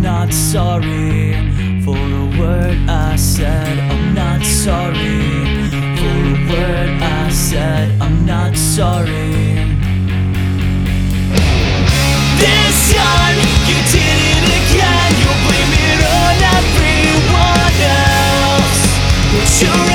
I'm not sorry for a word I said. I'm not sorry for a word I said. I'm not sorry. This time you did it again. You blame it on everyone else, but you